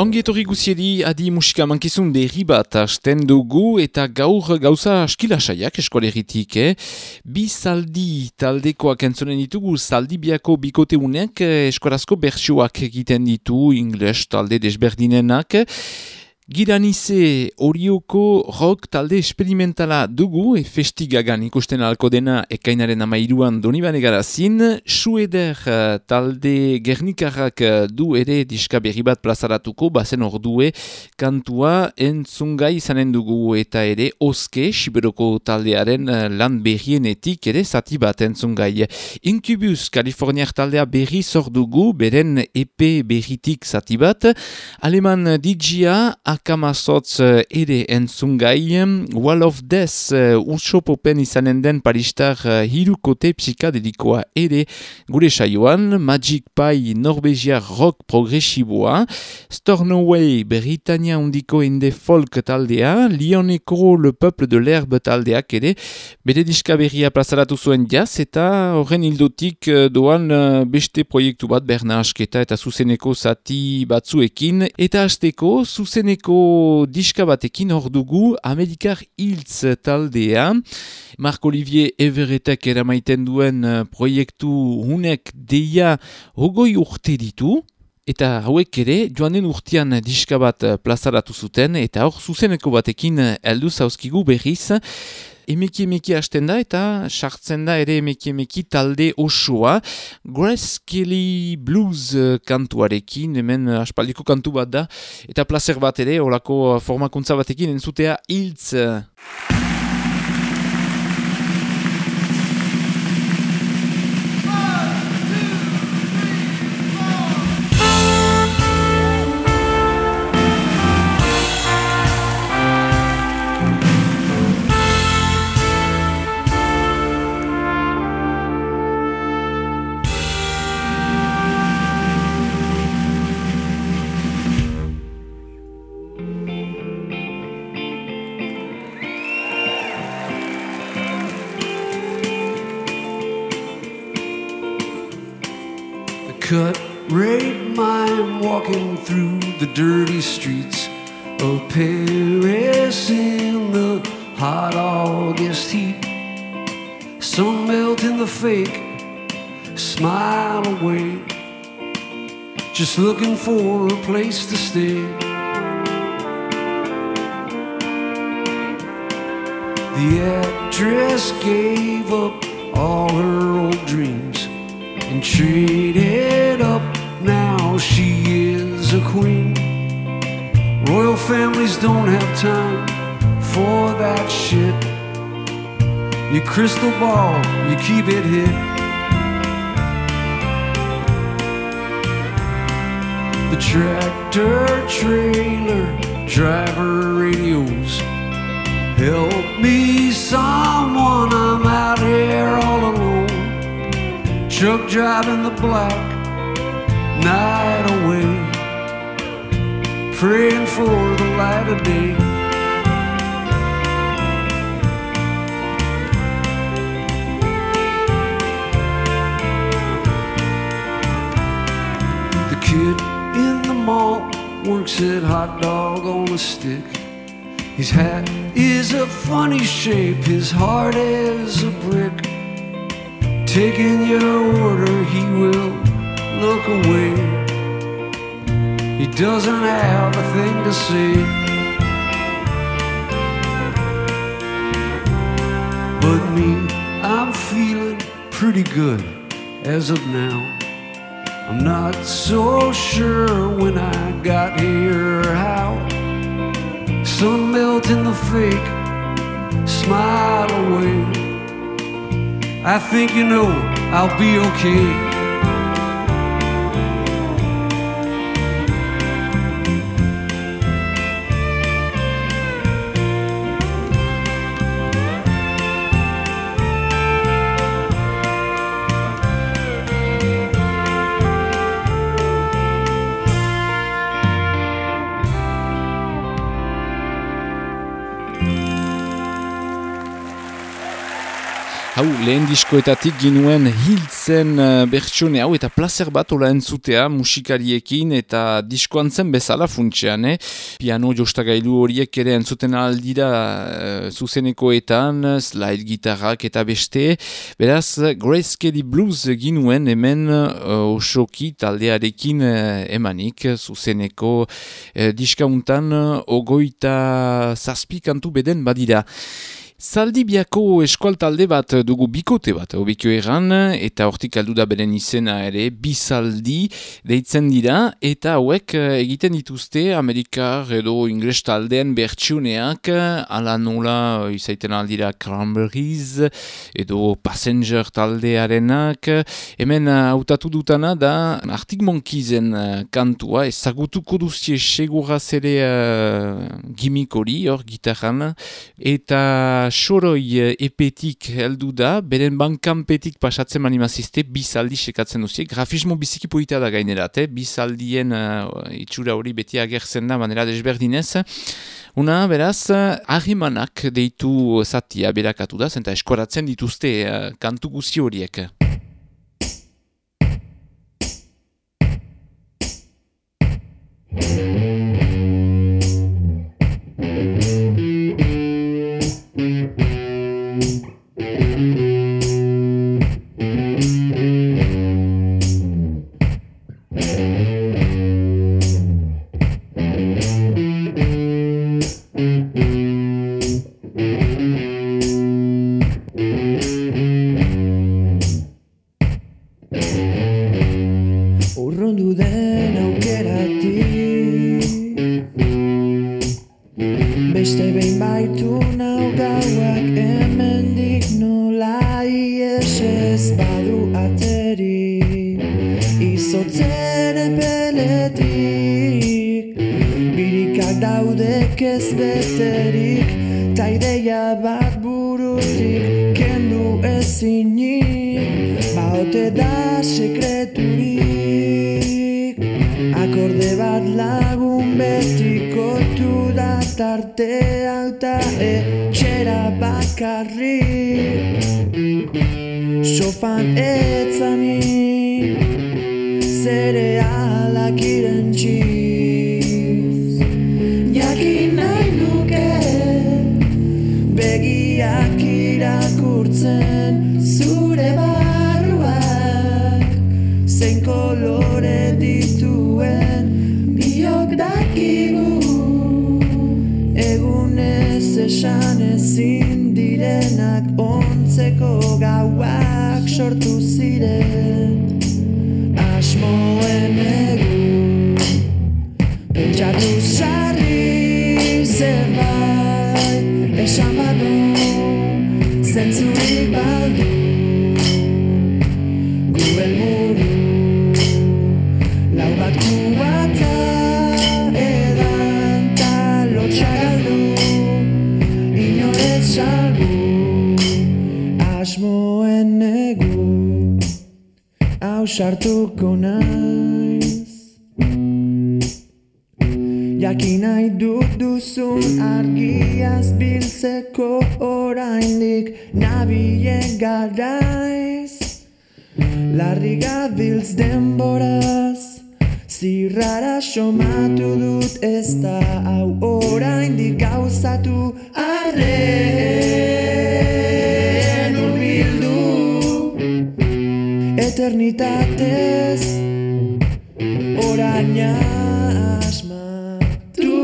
Ongi etorri guziedi adi musika mankizun berri bat hasten dugu eta gaur gauza askilasaiak eskoleritik, eh? Bi zaldi taldekoak entzonen ditugu zaldibiako bikoteunek eh, eskorazko bertsioak egiten ditu, ingles talde desberdinenak. Giranize horioko rock talde experimentala dugu, e festigagan ikusten alko dena ekainaren amairuan donibane garazin, Sueder eh, talde gernikarrak eh, du ere diska berri bat plazaratuko, bazen ordue kantua entzungai izanen dugu eta ere oske, Siberoko taldearen eh, lan berrienetik ere zati bat entzungai. Incubus, Kaliforniak taldea berri zordugu, beren EP berritik zati bat, Aleman DJ-a akamazotz uh, ere entzungai, Wall of Death uh, ursopopen izanen den paristar uh, hirukote psikadelikoa ere gure saioan, Magic Pie norbegiar rock progresiboa, Stornoway Britannia undiko inde folk taldea, Lioneko Le Peuple de l'Herbe taldeak ere, bere diska plazaratu zuen jaz, eta horren hildotik doan beste proiektu bat berna asketa eta zuzeneko zati batzuekin, eta hasteko zuzeneko diska batekin hor dugu Amerikar Hiltz taldea. Marc Olivier Everetek eramaiten duen uh, proiektu hunek deia hogoi urte ditu. Eta hauek ere joan den urtean diska bat uh, plazaratu zuten eta hor zuzeneko batekin uh, heldu zauzkigu berriz. Emeki emeki hasten da eta sartzen da ere emeki emeki talde osoa. Grace Kelly Blues eh, kantuarekin, hemen eh, aspaldiko kantu bat da. Eta placer bat ere, olako formakuntza batekin entzutea hiltz. Cut rate mind walking through the dirty streets of Paris in the hot August heat. Some melt in the fake, smile away, just looking for a place to stay. The actress gave up all her old dreams and traded she is a queen. Royal families don't have time for that shit. Your crystal ball, you keep it hid. The tractor trailer driver radios. Help me, someone, I'm out here all alone. Truck driving the black night away, praying for the light of day. The kid in the mall works at hot dog on a stick. His hat is a funny shape, his heart is a brick. Taking your order, he will look away. He doesn't have a thing to say. But me, I'm feeling pretty good as of now. I'm not so sure when I got here or how. Sun melt in the fake, smile away. I think you know I'll be okay. Hau, lehen diskoetatik ginuen hiltzen uh, bertsione hau eta placer bat ola entzutea musikariekin eta diskoan zen bezala funtsean, eh? Piano jostagailu horiek ere entzuten aldira uh, zuzenekoetan, slide gitarrak eta beste. Beraz, Grace Kelly Blues ginuen hemen uh, osoki taldearekin uh, emanik zuzeneko uh, diskauntan uh, ogoita zazpikantu beden badira. Zaldibiako eskual talde bat dugu bikote bat, obikio eran, eta hortik aldu da beren izena ere, bizaldi deitzen dira, eta hauek eh, egiten dituzte Amerikar edo ingles taldean bertsuneak, ala nola izaiten aldira Cranberries edo Passenger taldearenak, hemen hautatu dutana da Arctic Monkeysen eh, kantua, ezagutuko duztie seguraz ere uh, gimik hori, hor gitarran, eta soroi eh, epetik heldu da, beren bankanpetik pasatzen manimazizte, bizaldi sekatzen duzie, grafismo biziki poita da gainerat, eh? bizaldien uh, itxura hori beti agertzen da, manera desberdinez. Una, beraz, ahimanak deitu zatia berakatu da, zenta eskoratzen dituzte uh, kantu guzi horiek. ideia bat buruzik kendu ezinik baote da sekreturik. Akorde bat lagun bestikotu da tartea eta etxera bakarri. Sofan etzani zere sunshine is sartuko naiz. Jakin nahi dut duzun argiaz biltzeko orainik nabien garaiz. Larri gabiltz denboraz Zirrara somatu dut ez da hau oraindik gauzatu arren eternitatez oraina asmatu.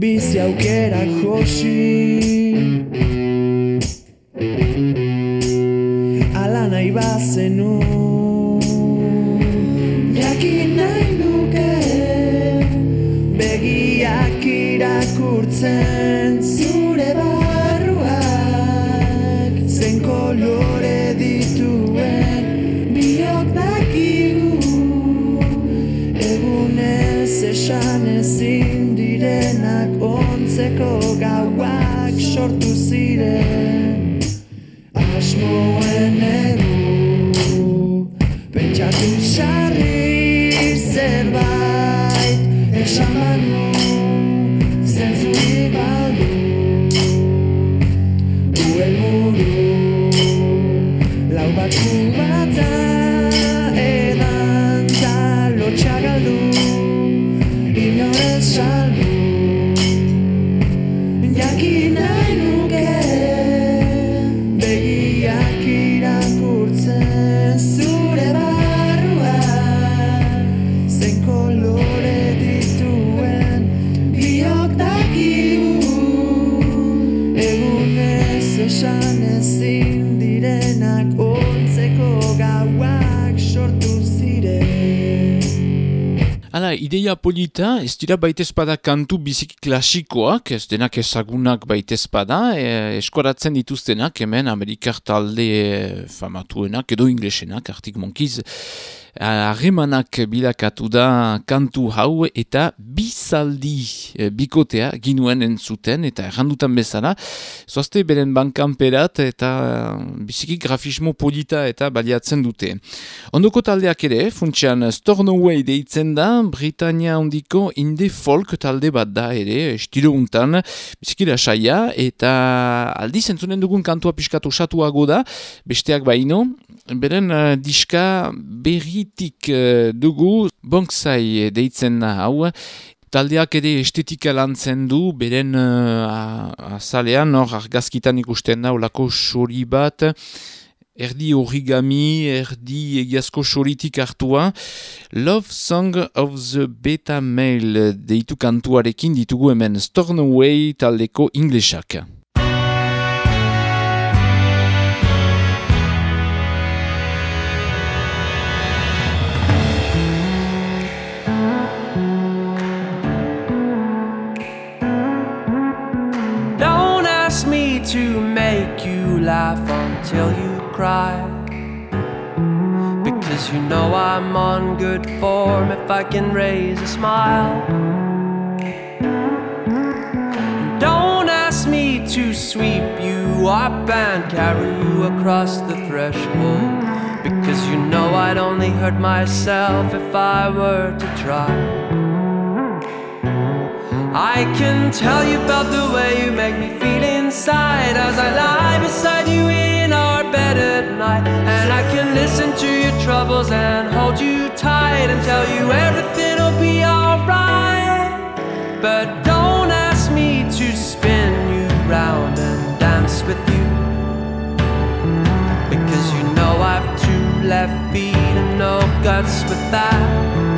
Bizi aukera josi ideia polita, ez dira baitezpada kantu biziki klasikoak, ez denak ezagunak baitezpada, e, eskoratzen dituztenak hemen Amerikar talde famatuenak edo inglesenak, Arctic Monkeys, harremanak bilakatu da kantu hau eta bizaldi e, bikotea ginuen entzuten eta errandutan bezala zoazte beren bankanperat eta e, biziki grafismo polita eta baliatzen dute. Ondoko taldeak ere, funtsian Stornoway deitzen da, Britannia ondiko inde folk talde bat da ere, estilo untan, biziki saia eta aldiz entzunen dugun kantua piskatu satuago da, besteak baino, beren uh, diska berritik uh, dugu bonksai deitzen hau. Taldeak ere estetika lantzen du beren uh, azalean hor argazkitan ikusten da olako sori bat. Erdi origami, erdi egiazko soritik hartua. Love Song of the Beta Mail deitu kantuarekin ditugu hemen Stornoway taldeko inglesak. To make you laugh until you cry. Because you know I'm on good form if I can raise a smile. Don't ask me to sweep you up and carry you across the threshold. Because you know I'd only hurt myself if I were to try. I can tell you about the way you make me feel inside as I lie beside you in our bed at night. And I can listen to your troubles and hold you tight and tell you everything'll be alright. But don't ask me to spin you round and dance with you. Because you know I've two left feet and no guts with that.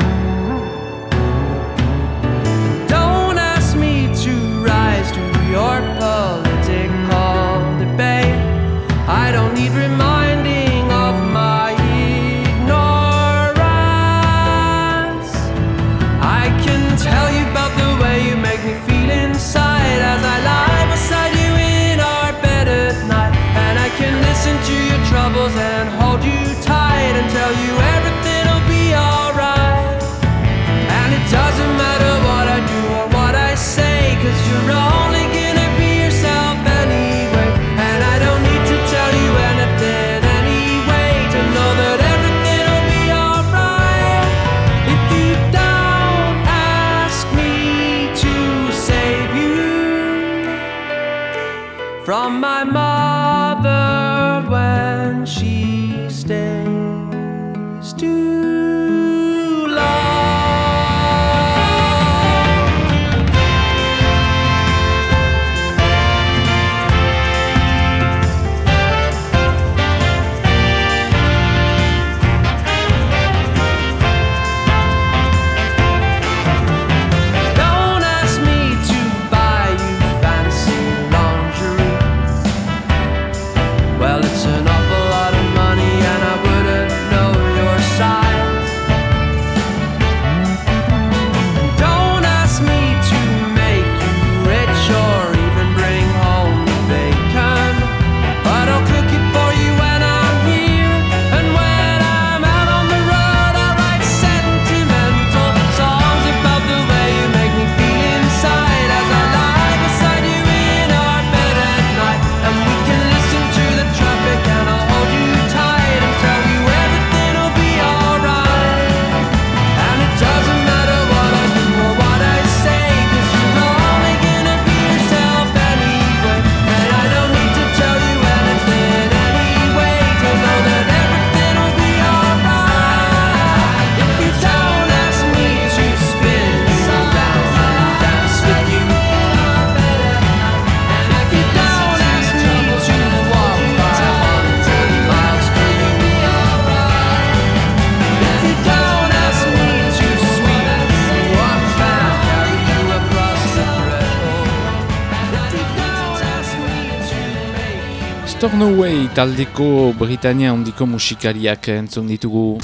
Taldeko Britania ondiko musikariak entzun ditugu.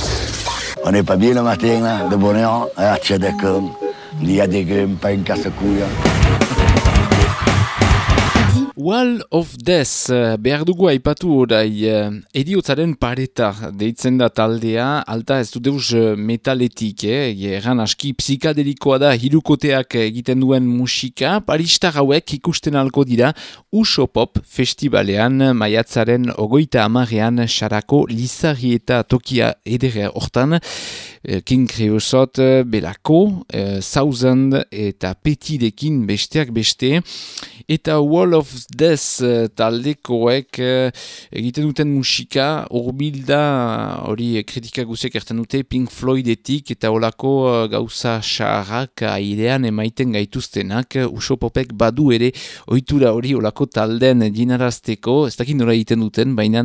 On n'est pas bien le matin, de bonheur, à Tchadakon. Il y a des grumes, pas une casse-couille. Wall of Death, eh, behar dugu aipatu orai, eh, ediotzaren pareta deitzen da taldea, alta ez du deus eh, metaletik, eh? erran aski psikadelikoa da hirukoteak egiten duen musika, paristar hauek ikusten alko dira Usopop festivalean maiatzaren ogoita amarean sarako lizarri eta tokia edere hortan, King Creosote, Belako, Thousand eta Petidekin besteak beste, eta Wall of Death taldekoek egiten duten musika, urbilda hori kritika guzek erten dute Pink Floydetik eta olako gauza xarrak airean emaiten gaituztenak, Usopopek badu ere ohitura hori olako talden dinarazteko, ez dakit nola egiten duten, baina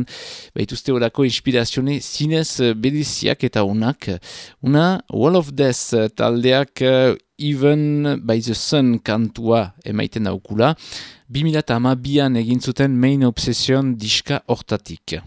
baituzte olako inspirazione zinez bedeziak eta onak, Una Wall of Death taldeak Even by the Sun kantua emaiten daukula. 2008an egin zuten Main Obsession diska hortatik.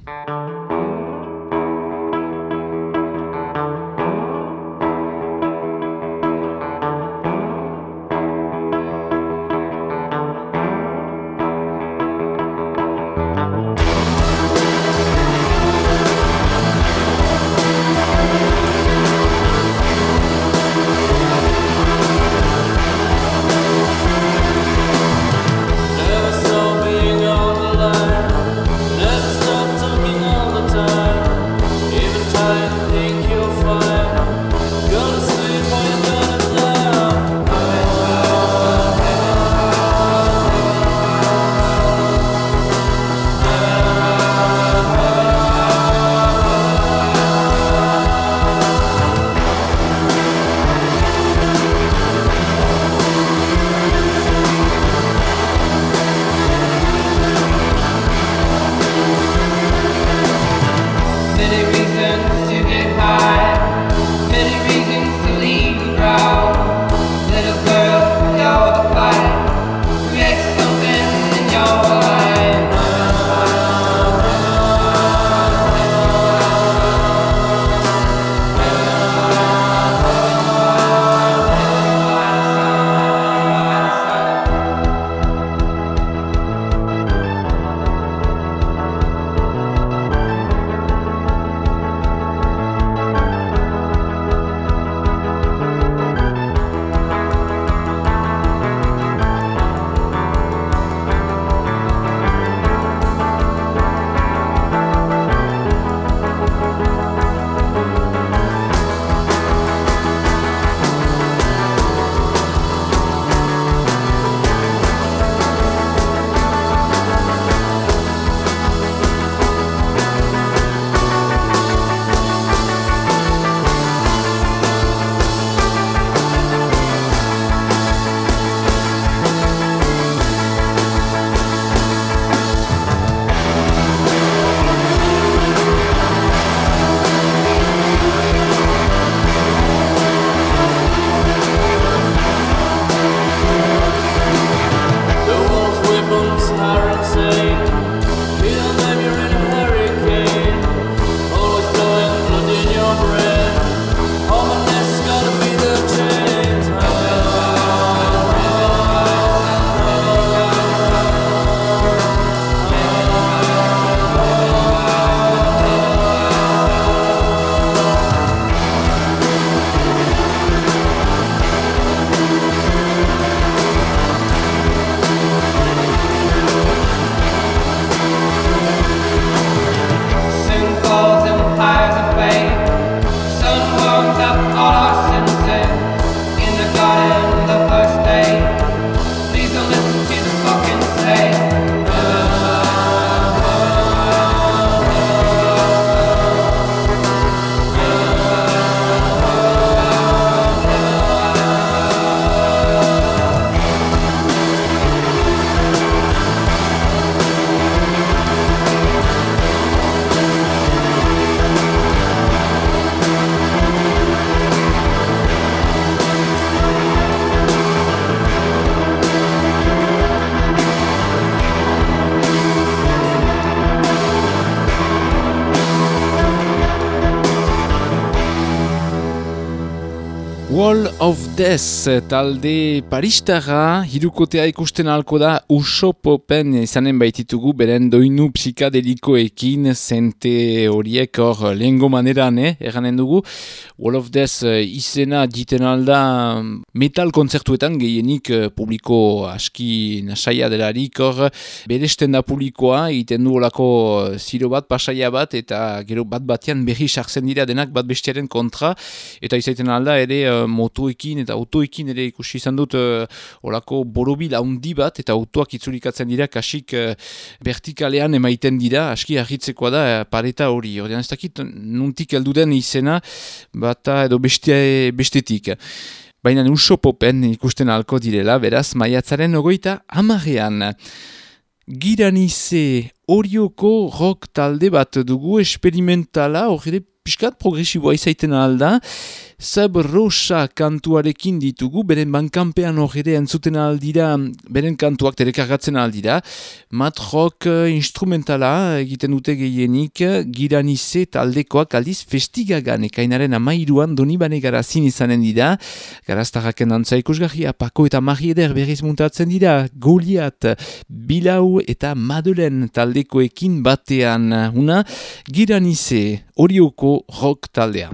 Death talde paristara hirukotea ikusten halko da usopopen izanen baititugu beren doinu psikadelikoekin zente horiek hor lehengo maneran, eh, erranen dugu. Wall of Death eh, izena diten alda metal kontzertuetan gehienik eh, publiko aski nasaia delarik hor beresten da publikoa egiten du olako ziro bat, pasaia bat eta gero bat batean berri sartzen dira denak bat bestiaren kontra eta izaiten alda ere motoekin eta autoekin ere ikusi izan dut uh, olako borobil handi bat eta autoak itzulikatzen dira kasik uh, vertikalean emaiten dira aski argitzekoa da uh, pareta hori. Ordean ez dakit nuntik den izena bata edo beste, bestetik. Baina uso popen ikusten alko direla beraz maiatzaren ogoita amarrean Giranize horioko rock talde bat dugu esperimentala, hori piskat progresiboa izaiten alda, Zeb Rosa kantuarekin ditugu, beren bankanpean horre entzuten aldira, beren kantuak telekargatzen aldira. Mat rock eh, instrumentala egiten dute gehienik, giranize taldekoak aldiz festigagan ekainaren amairuan donibane garazin izanen dira. Garaztarraken dantza ikusgarri apako eta marri eder berriz muntatzen dira. Goliat, Bilau eta Madelen taldekoekin batean. Una, giranize horioko rock taldea.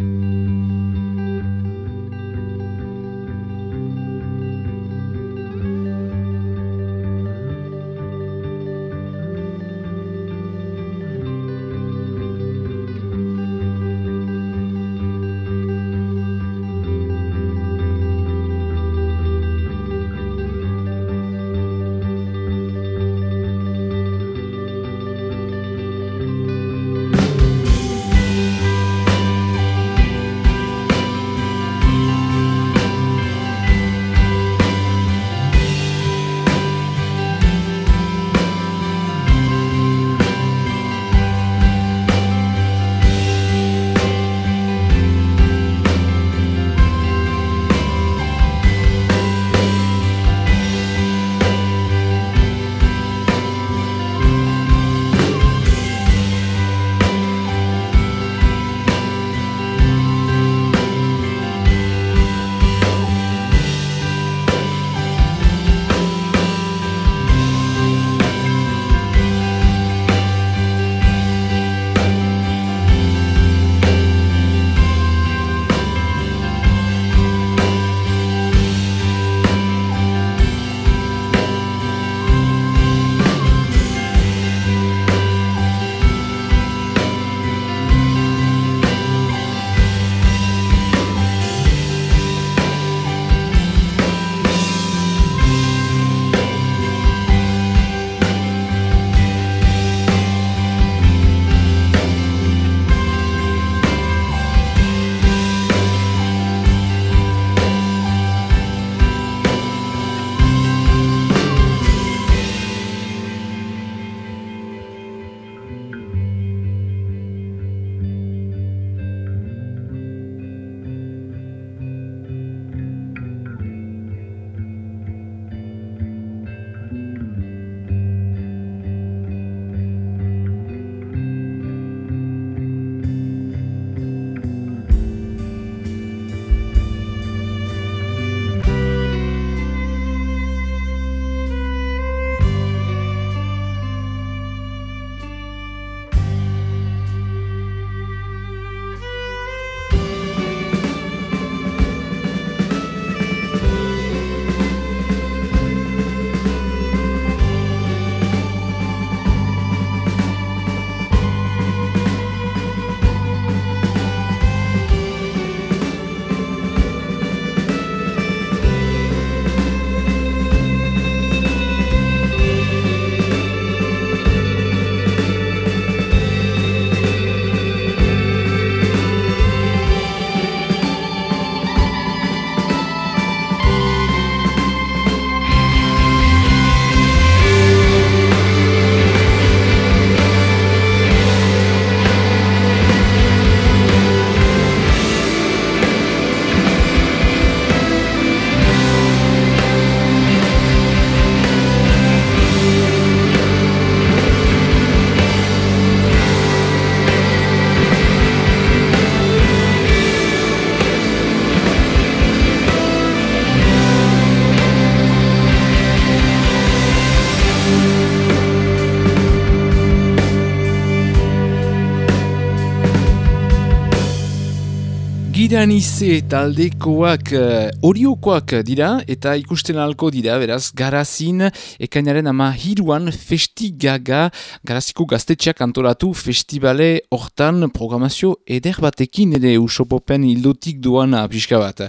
Iranize taldekoak eh, oriokoak dira eta ikusten alko dira, beraz, garazin ekainaren ama hiruan festigaga, garaziko gaztetxeak antolatu festivale hortan programazio eder batekin ere usopopen hildotik duana pixka bat.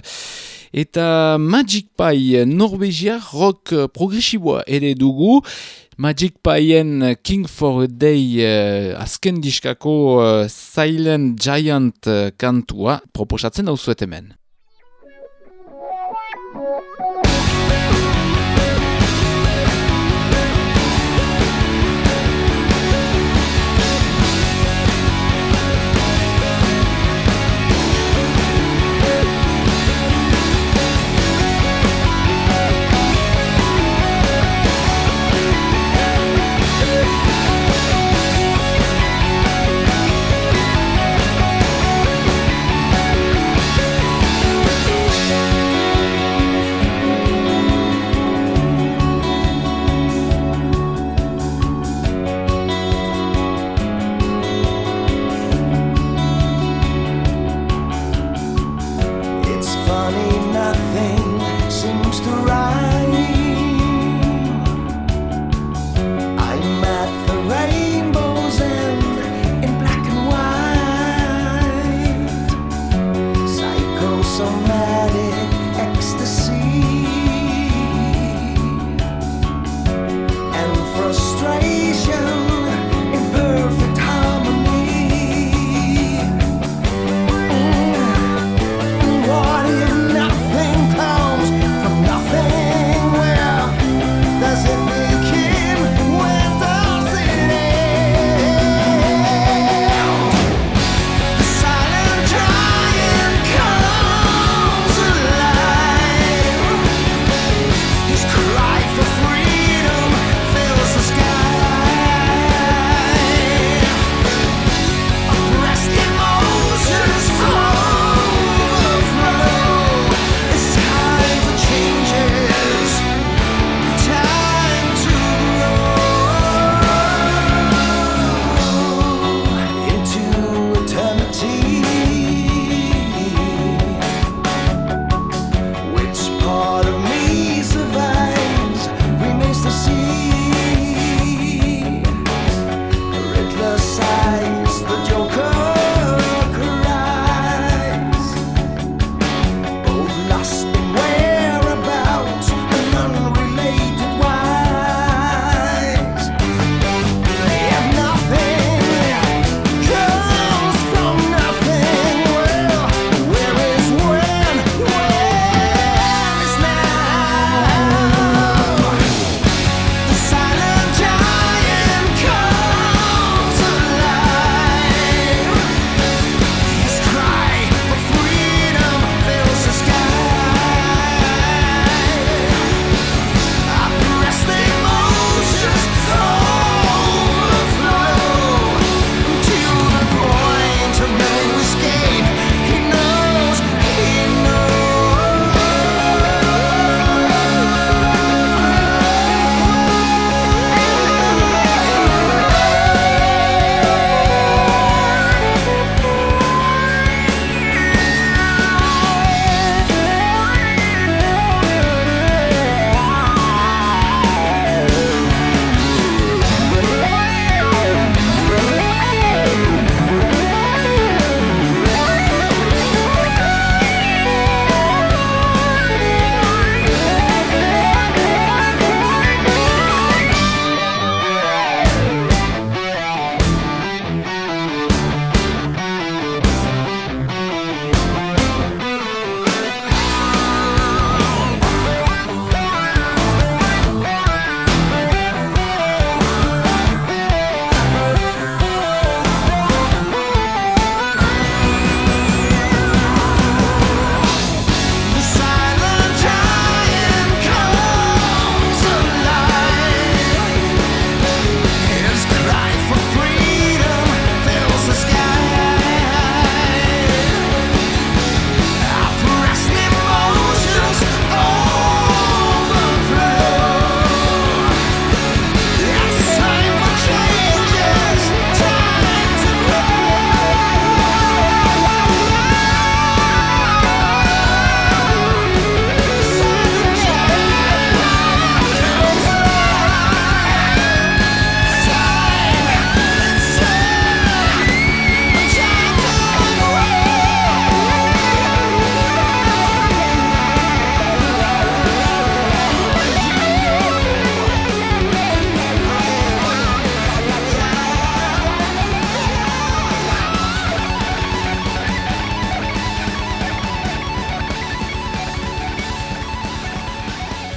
Eta Magic Pie Norvegia rock progresiboa ere dugu, Magic Pien King for a Day uh, azken diskako uh, Silent Giant uh, kantua proposatzen hau hemen.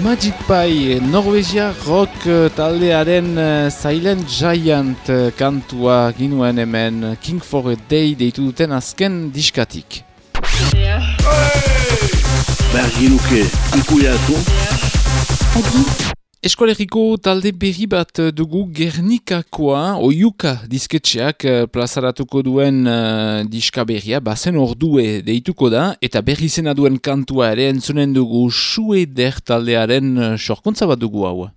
Magic Pie, Norvegia rock eh, taldearen eh, Silent Giant eh, kantua ginuen hemen King for a Day deitu duten azken diskatik. Bergi nuke ikuiatu. Eskolegiko talde berri bat eh, dugu Gernikakoa, oiuka disketxeak eh, plazaratuko duen uh, diska berria, bazen ordue deituko da, eta berri zena duen kantua ere entzunen dugu sueder taldearen sorkuntza bat dugu hau.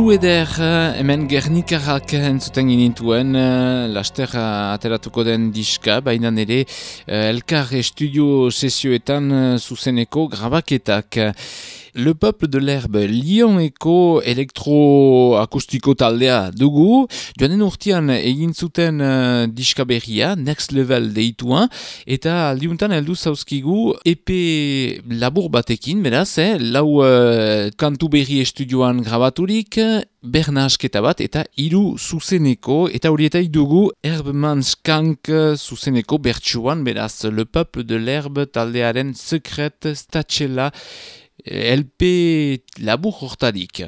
Sueder eh, hemen Gernikarrak entzuten ginintuen, eh, laster eh, ateratuko den diska, baina nire eh, Elkar Estudio sesioetan eh, zuzeneko grabaketak. Le Peuple de l'Herbe, Lyoneko elektroakustiko taldea dugu. Joanen urtean egin zuten uh, diska berria, Next Level deituan, eta aldiuntan heldu zauzkigu EP labur batekin, beraz, eh, lau uh, kantu berri estudioan grabaturik, bernasketa bat eta hiru zuzeneko eta horieta dugu Herbman Skank zuzeneko bertsuan beraz Le Peuple de l'Herbe taldearen Secret Statxela LP labur hortadik.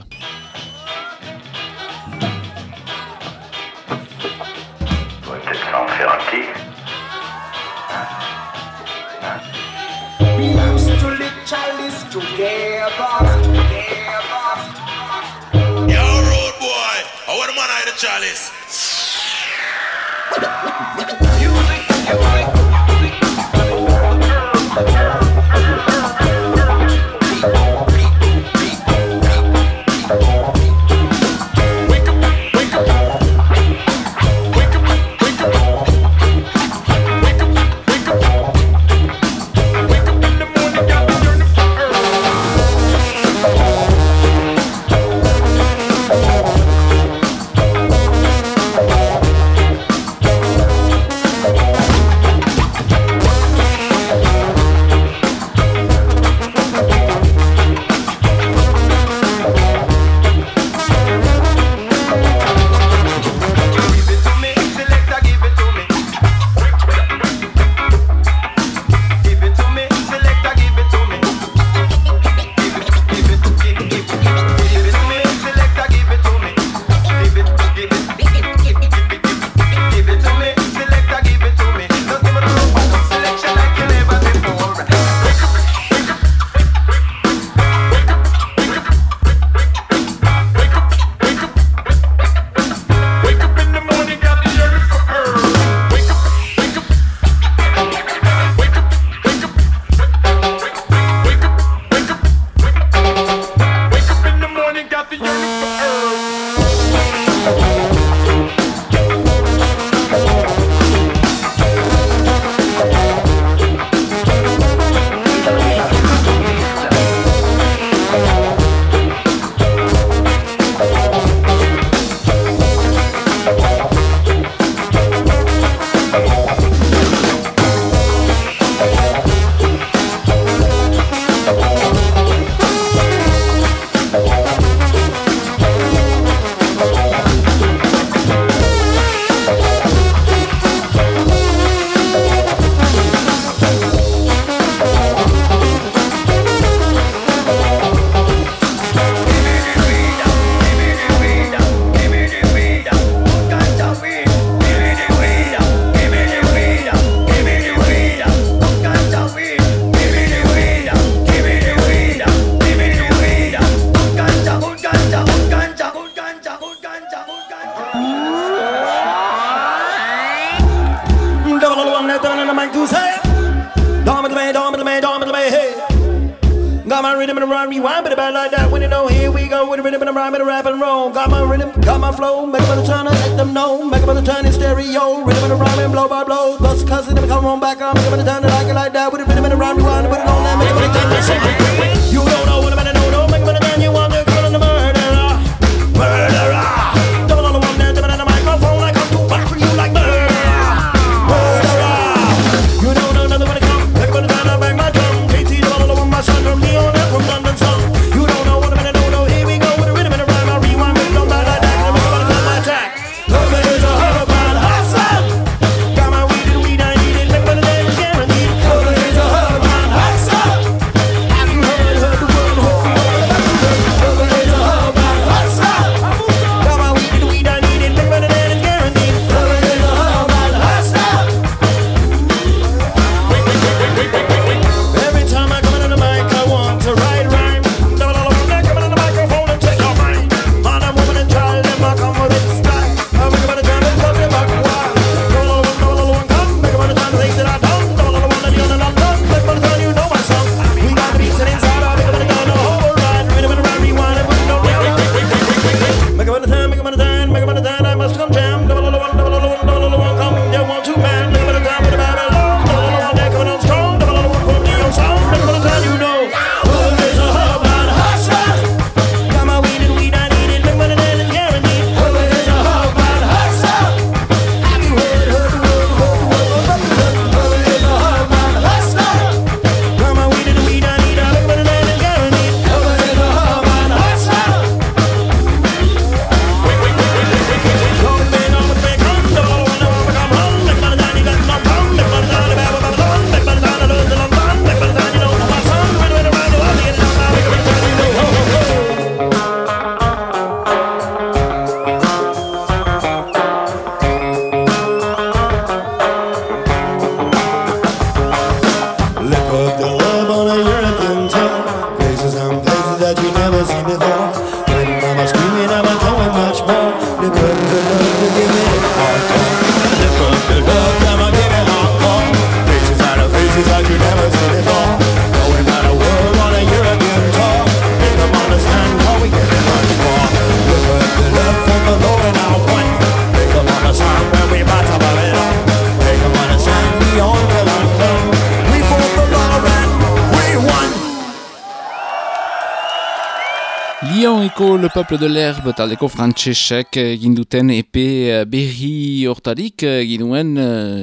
Peuple de l'herbe taldeko frantsesek egin eh, duten epe eh, berri hortarik eh, ginuen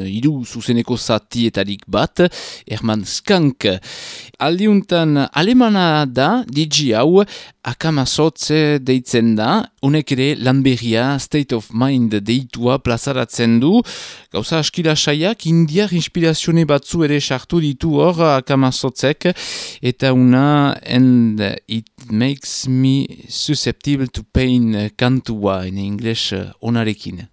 hiru zuzeneko zatietarik bat Herman Skank. Aldiuntan alemana da DJ hau akamazotz deitzen da, honek ere lanberria State of Mind deitua plazaratzen du, gauza askira saiak indiar inspirazione batzu ere sartu ditu hor akamazotzek, eta una and it makes me susceptible to pain kantua in English onarekin.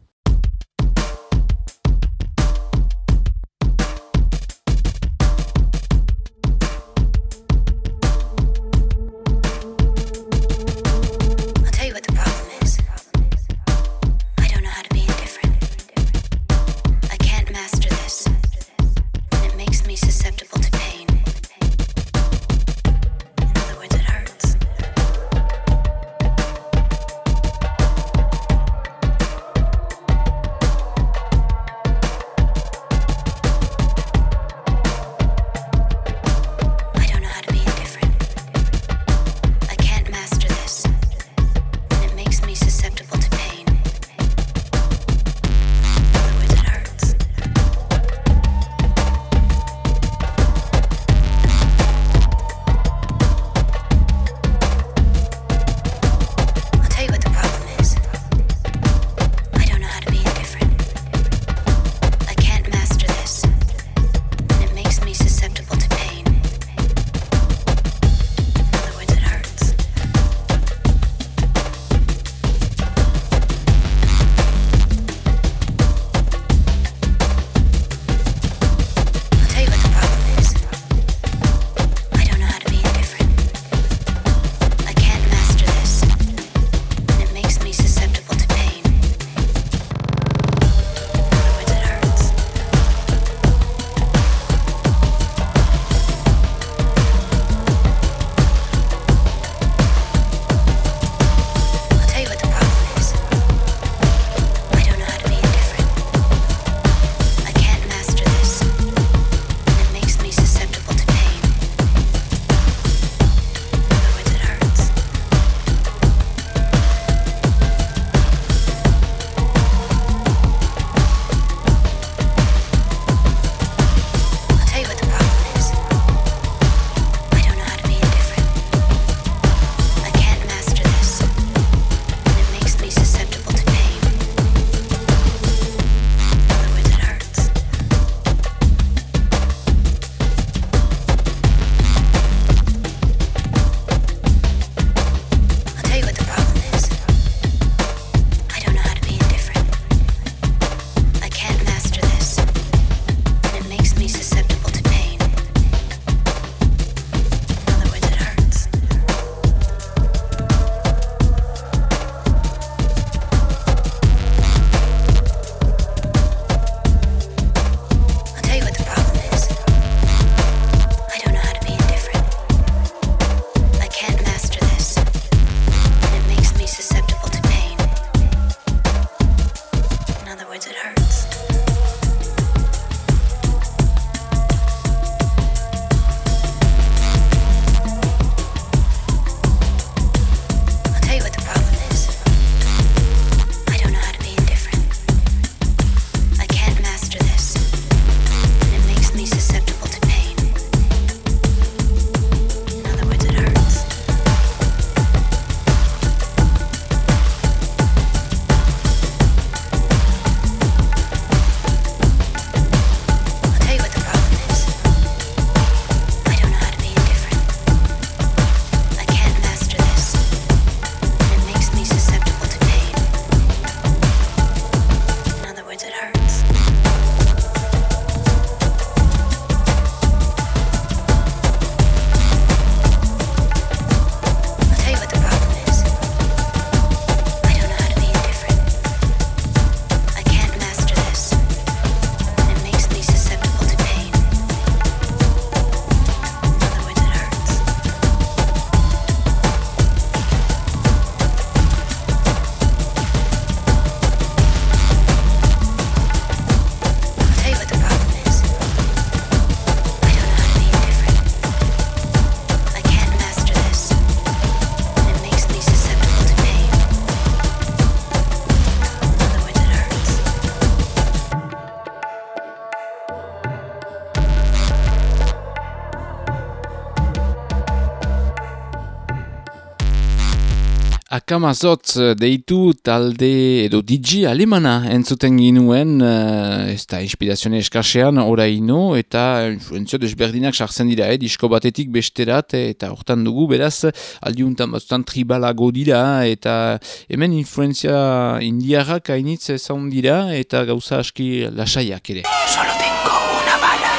Akamazotz deitu talde edo DJ alemana entzuten ginuen uh, ez da inspirazione eskasean oraino eta influenzio desberdinak sartzen dira eh, disko batetik besterat eta hortan dugu beraz aldiuntan batzutan tribalago dira eta hemen influenzia indiarrak hainitz ezaun dira eta gauza aski lasaiak ere. Solo tengo una bala.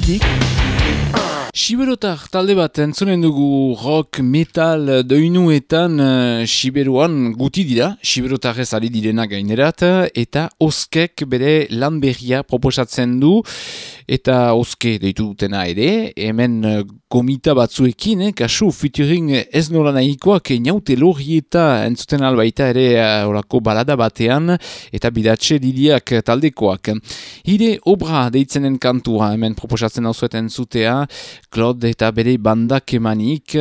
Adik Siberotar talde bat entzunen dugu rock, metal, doinuetan uh, Siberuan guti dira, Siberotarrez ari direna gainerat, eta oskek bere lan berria proposatzen du, eta oske deitu dutena ere, hemen uh, gomita batzuekin, eh, kasu featuring ez nola nahikoak naute lorrieta entzuten albaita ere uh, orako balada batean, eta bidatxe diliak taldekoak. Hire obra deitzenen kantua hemen proposatzen hau zueten zutea, Claude eta bere bandak emanik,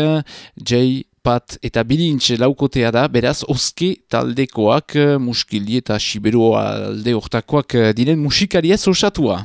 Jay Pat eta Bilintxe laukotea da, beraz oske taldekoak, muskili eta siberu alde hortakoak diren musikariez osatua.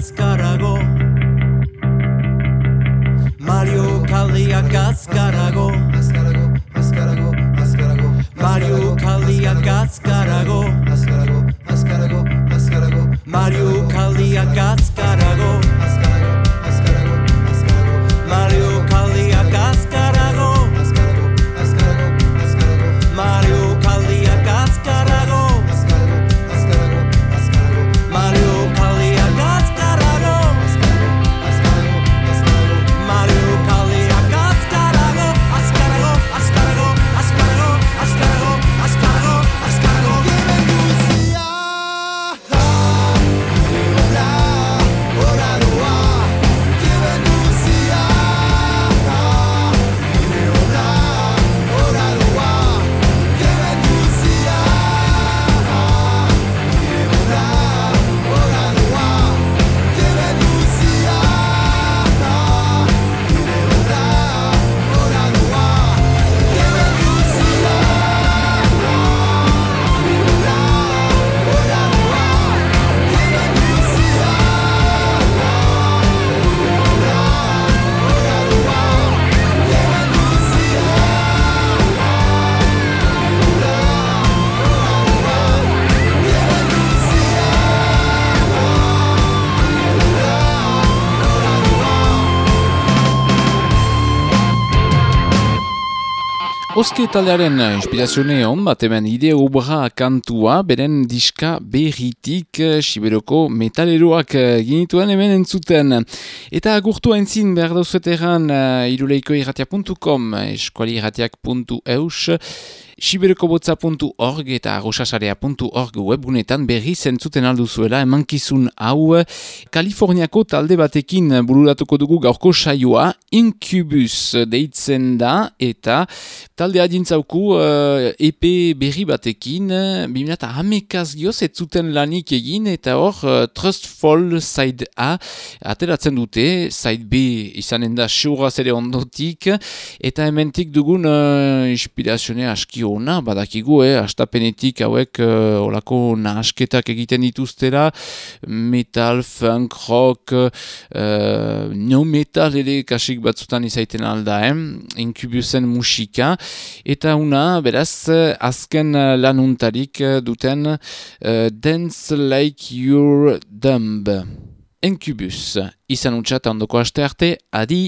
Alaska. Oske taldearen inspirazione hon bat hemen ide obra kantua, beren diska berritik eh, Siberoko metaleroak eh, ginituen hemen entzuten. Eta agurtu haintzin behar dauzueteran iruleiko irratia.com, eskuali irratiak.eus, siberokobotza.org eta rosasarea.org webgunetan berri zentzuten alduzuela emankizun hau. Kaliforniako talde batekin bururatuko dugu gaurko saioa Incubus deitzen da eta talde adintzauku uh, EP berri batekin bimena hamekaz gioz zuten lanik egin eta hor uh, Trustful Side A ateratzen dute Side B izanen da xurra zere ondotik eta hementik dugun uh, inspirazioa aski ona, badakigu, eh, astapenetik hauek uh, olako nahasketak egiten dituztera, metal, funk, rock, uh, no metal ere kasik batzutan izaiten alda, eh, inkubusen musika, eta una, beraz, azken lanuntarik duten uh, Dance Like You're Dumb. Incubus, izan untxat ondoko aste arte, adi!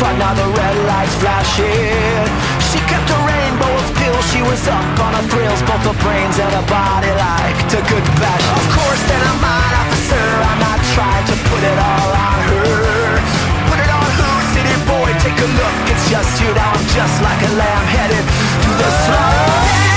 Fun. Now the red lights flashing. She kept a rainbow of pills. She was up on her thrills, both her brains and her body liked a good bash. Of course, then I'm an officer. I'm not trying to put it all on her. Put it on who? City boy, take a look. It's just you now. I'm just like a lamb headed to the slaughter.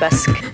Basque,